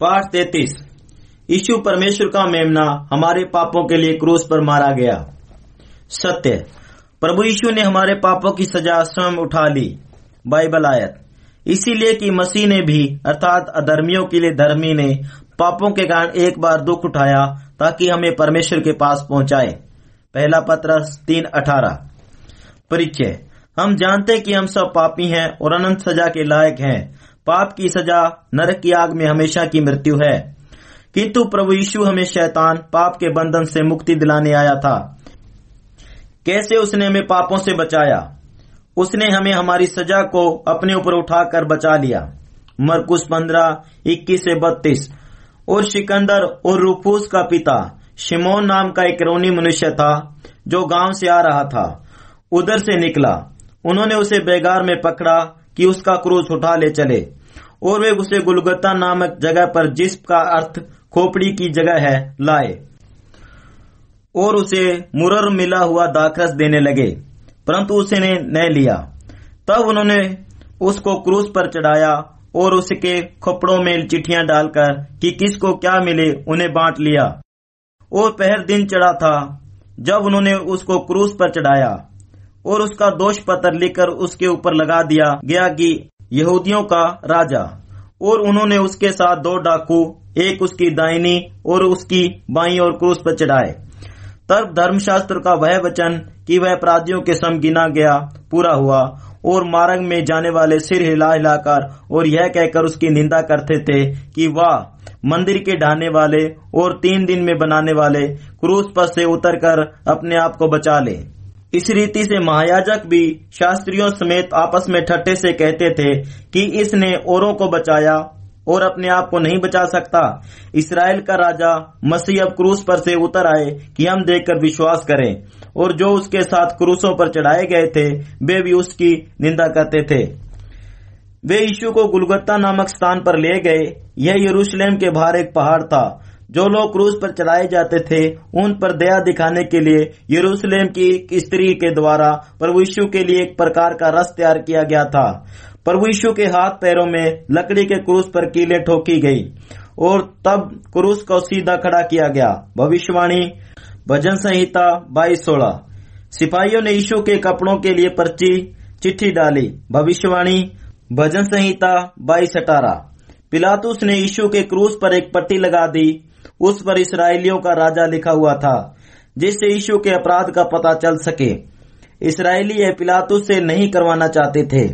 पाठ तैतीस। यीशु परमेश्वर का मेमना हमारे पापों के लिए क्रूस पर मारा गया। सत्य। प्रभु यीशु ने हमारे पापों की सजा स्वयं उठा ली, बाइबल आयत। इसीलिए कि मसीह ने भी, अर्थात अधर्मियों के लिए धर्मी ने, पापों के कारण एक बार दुख उठाया, ताकि हमें परमेश्वर के पास पहुँचाए। पहला पत्र तीन अठारह। परिचय। हम जानते कि हम सब पापी हैं और अनंत सजा के लायक हैं। पाप की सजा नरक की आग में हमेशा की मृत्यु है। किंतु प्रभु यीशु हमें शैतान, पाप के बंधन से मुक्ति दिलाने आया था। कैसे उसने हमें पापों से बचाया? उसने हमें हमारी सजा को अपने ऊपर उठाकर बचा लिया। मरकुस पंद्रह, इक्कीस से बत्तीस। और सिकंदर और रूफूस का पिता, शिमोन नाम का एक रोनी मनुष्य था, जो गाँव से आ रहा था। उधर से निकला। उन्होंने उसे बेगार में पकड़ा कि उसका क्रूज उठा ले चले। और वे उसे गुलगत्ता नामक जगह पर जिसका अर्थ खोपड़ी की जगह है, लाए। और उसे मुरर मिला हुआ दाखरस देने लगे, परंतु उसने न लिया। तब उन्होंने उसको क्रूस पर चढ़ाया और उसके खोपड़ों में चिट्ठियाँ डालकर कि किसको क्या मिले, उन्हें बांट लिया। और पहर दिन चढ़ा था, जब उन्होंने उसको क्रूस पर चढ़ाया। और उसका दोष पत्र लिखकर उसके ऊपर लगा दिया गया कि यहूदियों का राजा। और उन्होंने उसके साथ दो डाकू, एक उसकी दाहिनी और उसकी बाई और क्रूस पर चढ़ाए। तब धर्मशास्त्र का वह वचन कि वह अपराधियों के सम गिना गया, पूरा हुआ, और मार्ग में जाने वाले सिर हिला हिलाकर और यह कहकर उसकी निंदा करते थे कि वाह, मंदिर के ढाने वाले और तीन दिन में बनाने वाले क्रूस पर से उतरकर अपने आप को बचा ले। इस रीति से महायाजक भी शास्त्रियों समेत आपस में ठट्टे से कहते थे कि इसने औरों को बचाया और अपने आप को नहीं बचा सकता। इसराइल का राजा मसीह अब क्रूस पर से उतर आए कि हम देखकर विश्वास करें और जो उसके साथ क्रूसों पर चढ़ाए गए थे, वे भी उसकी निंदा करते थे। वे यीशु को गुलगत्ता नामक स्थान पर ले गए। यह यरूशलेम के बाहर एक पहाड़ था। जो लोग क्रूज पर चढ़ाए जाते थे, उन पर दया दिखाने के लिए यरूशलेम की स्त्री के द्वारा प्रभु यीशु के लिए एक प्रकार का रस तैयार किया गया था। प्रभु यीशु के हाथ पैरों में लकड़ी के क्रूस पर कीले ठोकी गई और तब क्रूस को सीधा खड़ा किया गया। भविष्यवाणी, भजन संहिता बाईस सोलह। सिपाहियों ने यीशु के कपड़ों के लिए पर्ची, चिट्ठी डाली। भविष्यवाणी, भजन संहिता बाईस अठारह। पिलातुस ने यीशु के क्रूस पर एक पट्टी लगा दी उस पर इसराइलियों का राजा लिखा हुआ था, जिससे यीशु के अपराध का पता चल सके। इसराइली यह पिलातुस से नहीं करवाना चाहते थे।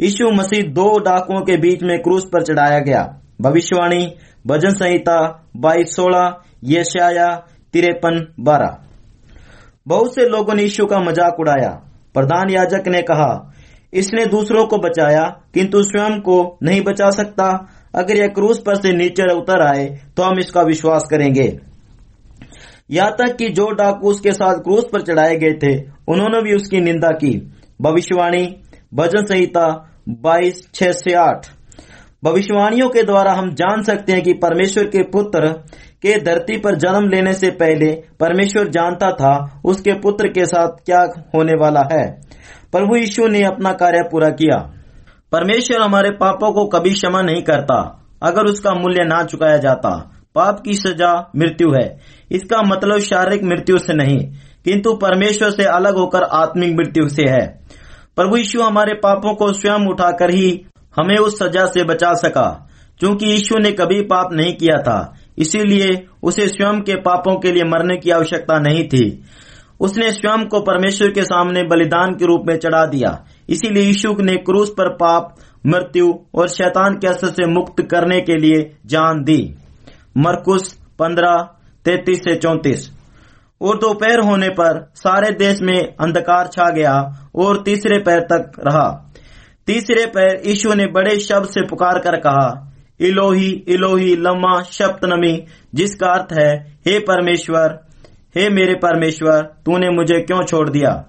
यीशु मसीह दो डाकुओं के बीच में क्रूस पर चढ़ाया गया। भविष्यवाणी, भजन संहिता, बाईस सोलह, यशाया, तिरपन, बारह। बहुत से लोगों ने यीशु का मज़ाक उड़ाया। प्रधान याजक ने कहा, इसने दूसरों को बचाया, किंतु स्वयं को नहीं बचा सकता। अगर यह क्रूस पर से नीचे उतर आए तो हम इसका विश्वास करेंगे। यहाँ तक कि जो डाकू उसके साथ क्रूस पर चढ़ाए गए थे, उन्होंने भी उसकी निंदा की। भविष्यवाणी भजन संहिता, बाईस, छह से आठ। भविष्यवाणियों के द्वारा हम जान सकते हैं कि परमेश्वर के पुत्र के धरती पर जन्म लेने से पहले परमेश्वर जानता था उसके पुत्र के साथ क्या होने वाला है। प्रभु यीशु ने अपना कार्य पूरा किया। परमेश्वर हमारे पापों को कभी क्षमा नहीं करता, अगर उसका मूल्य ना चुकाया जाता। पाप की सजा मृत्यु है। इसका मतलब शारीरिक मृत्यु से नहीं, किंतु परमेश्वर से अलग होकर आत्मिक मृत्यु से है। प्रभु यीशु हमारे पापों को स्वयं उठाकर ही हमें उस सजा से बचा सका, क्योंकि यीशु ने कभी पाप नहीं किया था। इसीलिए उसे स्वयं के पापों के लिए मरने की आवश्यकता नहीं थी। उसने स्वयं को परमेश्वर के सामने बलिदान के रूप में चढ़ा दिया। इसीलिए यीशु ने क्रूस पर पाप, मृत्यु और शैतान के असर से मुक्त करने के लिए जान दी। मरकुस पंद्रह, तैतीस से चौतीस। और दोपहर होने पर सारे देश में अंधकार छा गया और तीसरे पैर तक रहा। तीसरे पैर यीशु ने बड़े शब्द से पुकार कर कहा, इलोही इलोही, लम्मा, शब्दनमी, जिसका अर्थ है, हे परमेश्वर, हे मेरे परमेश्वर, तूने मुझे क्यों छोड़ दिया?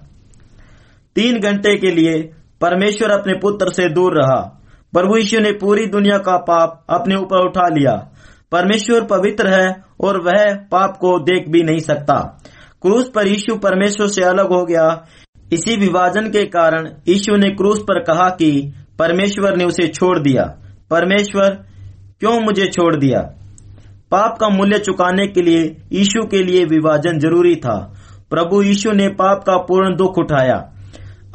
तीन घंटे के लिए परमेश्वर अपने पुत्र से दूर रहा। प्रभु यीशु ने पूरी दुनिया का पाप अपने ऊपर उठा लिया। परमेश्वर पवित्र है और वह पाप को देख भी नहीं सकता। क्रूस पर यीशु परमेश्वर से अलग हो गया। इसी विभाजन के कारण यीशु ने क्रूस पर कहा कि परमेश्वर ने उसे छोड़ दिया। परमेश्वर, क्यों मुझे छोड़ दिया? पाप का मूल्य चुकाने के लिए यीशु के लिए विभाजन ज़रूरी था। प्रभु यीशु ने पाप का पूर्ण दुख उठाया।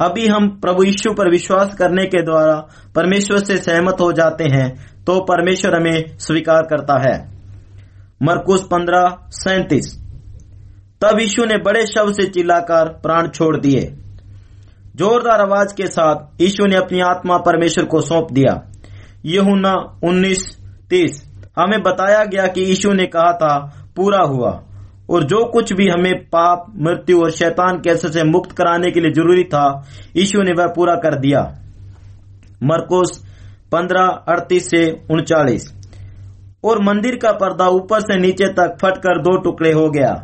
अभी हम प्रभु यीशु पर विश्वास करने के द्वारा परमेश्वर से सहमत हो जाते हैं तो परमेश्वर हमें स्वीकार करता है। मरकुस पंद्रह, सैतीस। तब यीशु ने बड़े शब्द से चिल्लाकर प्राण छोड़ दिए। जोरदार आवाज़ के साथ यीशु ने अपनी आत्मा परमेश्वर को सौंप दिया। यहुना उन्नीस, तीस। हमें बताया गया कि यीशु ने कहा था, पूरा हुआ। और जो कुछ भी हमें पाप, मृत्यु और शैतान के असर से मुक्त कराने के लिए ज़रूरी था यीशु ने वह पूरा कर दिया। मरकोस पंद्रह, अड़तीस से उनचालीस। और मंदिर का पर्दा ऊपर से नीचे तक फटकर दो टुकड़े हो गया।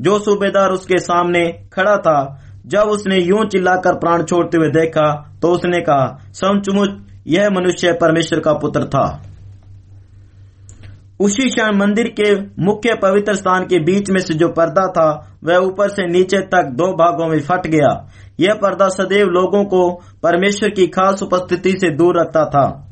जो सूबेदार उसके सामने खड़ा था, जब उसने यूँ चिल्लाकर प्राण छोड़ते हुए देखा तो उसने कहा समुच यह मनुष्य परमेश्वर का पुत्र था। उसी क्षण मंदिर के मुख्य पवित्र स्थान के बीच में से जो पर्दा था, वह ऊपर से नीचे तक दो भागों में फट गया। यह पर्दा सदैव लोगों को परमेश्वर की खास उपस्थिति से दूर रखता था।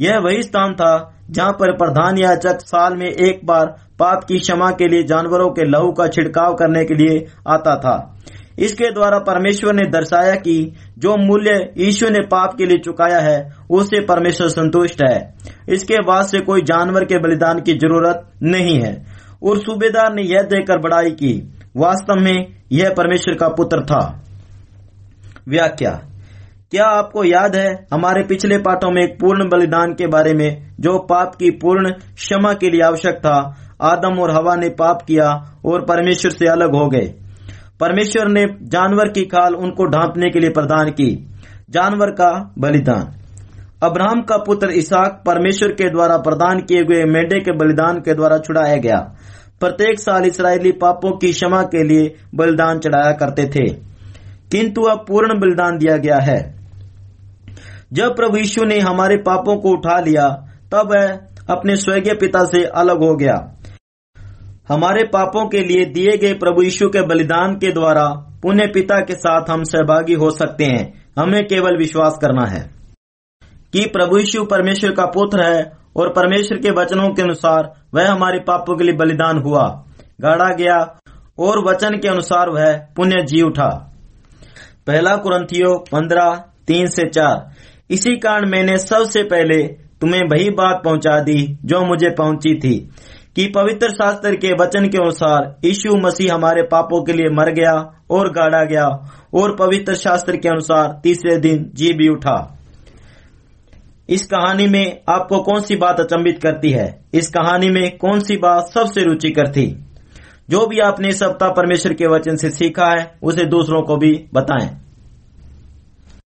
यह वही स्थान था, जहाँ पर प्रधान याचक साल में एक बार पाप की क्षमा के लिए जानवरों के लहू का छिड़काव करने के लिए आता था। इसके द्वारा परमेश्वर ने दर्शाया कि जो मूल्य ईश्वर ने पाप के लिए चुकाया है, उससे परमेश्वर संतुष्ट है। इसके बाद से कोई जानवर के बलिदान की ज़रूरत नहीं है। और सूबेदार ने यह देखकर बड़ाई की वास्तव में यह परमेश्वर का पुत्र था। व्याख्या, क्या आपको याद है हमारे पिछले पाठों में एक पूर्ण बलिदान के बारे में जो पाप की पूर्ण क्षमा के लिए आवश्यक था? आदम और हवा ने पाप किया और परमेश्वर से अलग हो गए। परमेश्वर ने जानवर की खाल उनको ढांपने के लिए प्रदान की। जानवर का बलिदान। अब्राहम का पुत्र इसाक परमेश्वर के द्वारा प्रदान किए गए मेढे के बलिदान के द्वारा छुड़ाया गया। प्रत्येक साल इसराइली पापों की क्षमा के लिए बलिदान चढ़ाया करते थे। किंतु अब पूर्ण बलिदान दिया गया है। जब प्रभु यीशु ने हमारे पापों को उठा लिया, तब वह अपने स्वर्गीय पिता से अलग हो गया। हमारे पापों के लिए दिए गए प्रभु यीशु के बलिदान के द्वारा, पुण्य पिता के साथ हम सहभागी हो सकते हैं। हमें केवल विश्वास करना है कि प्रभु यीशु परमेश्वर का पुत्र है और परमेश्वर के वचनों के अनुसार वह हमारे पापों के लिए बलिदान हुआ। गाड़ा गया और वचन के अनुसार वह पुण्य जी उठा। पहला कुरंथियो पंद्रह, तीन से चार। इसी कारण मैंने सबसे पहले तुम्हें वही बात पहुँचा दी जो मुझे पहुँची थी। कि पवित्र शास्त्र के वचन के अनुसार यीशु मसीह हमारे पापों के लिए मर गया और गाड़ा गया और पवित्र शास्त्र के अनुसार तीसरे दिन जी भी उठा। इस कहानी में आपको कौन सी बात अचंबित करती है? इस कहानी में कौन सी बात सबसे रुचिकर थी जो भी आपने सप्ताह परमेश्वर के वचन से सीखा है, उसे दूसरों को भी बताएँ।